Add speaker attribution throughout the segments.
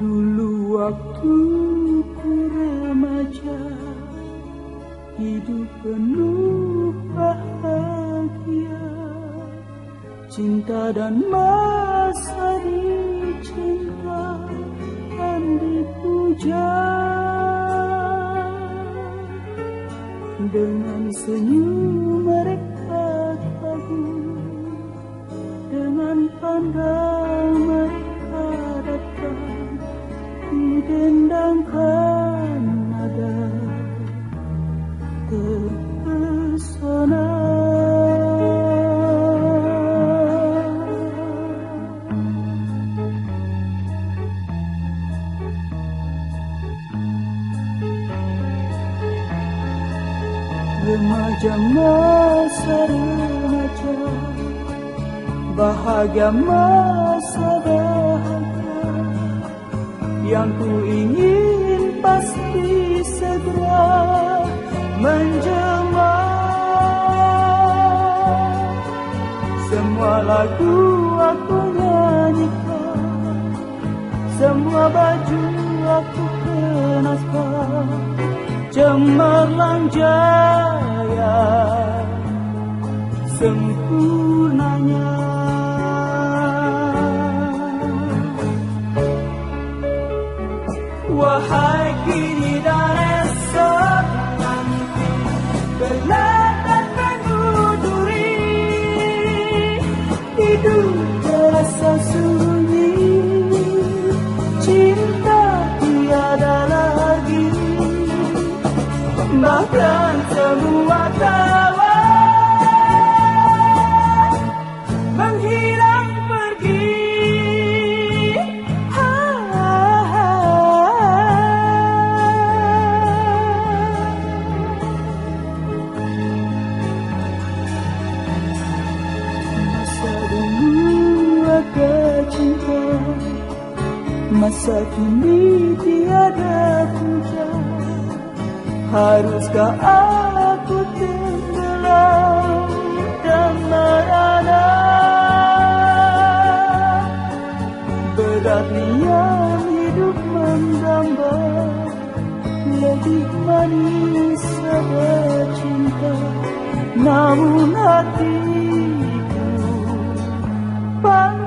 Speaker 1: Dulu waktu ku remaja Hidup penuh bahagia. Cinta dan masa dicinta dan dipuja Dengan senyum mereka kagum Dengan pandang Remaja masa remaja. Bahagia masa bahagia. Yang ku ingin pasti segera menjelma Semua lagu aku nyanyikan. Semua baju aku kenaskan Cemerlang jaya Sempurnanya. Wahai kini dan Masa kini tiada puja Haruskah aku tenggelam dan merana Berat niat hidup mendamba Lebih manis sahabat cinta Namun hatiku pantang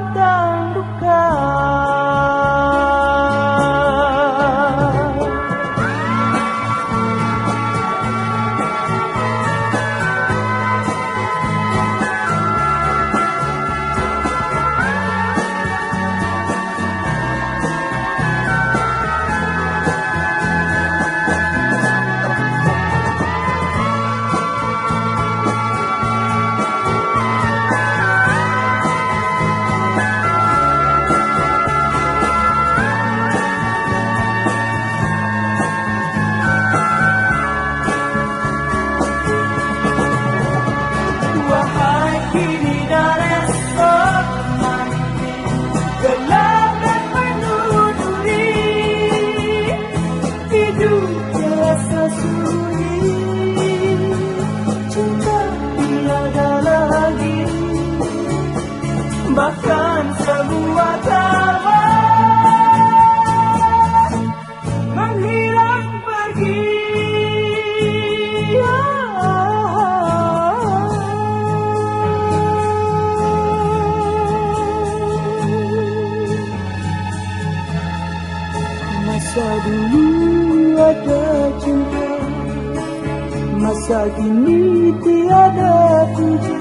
Speaker 1: Masa kini tiada puja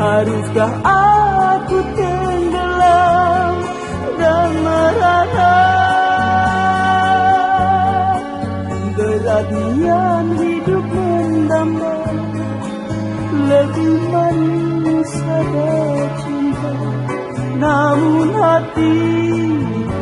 Speaker 1: Haruskah aku tenggelam dan merana Berat niat hidup mendamba Lebih manis ada cinta Namun hatiku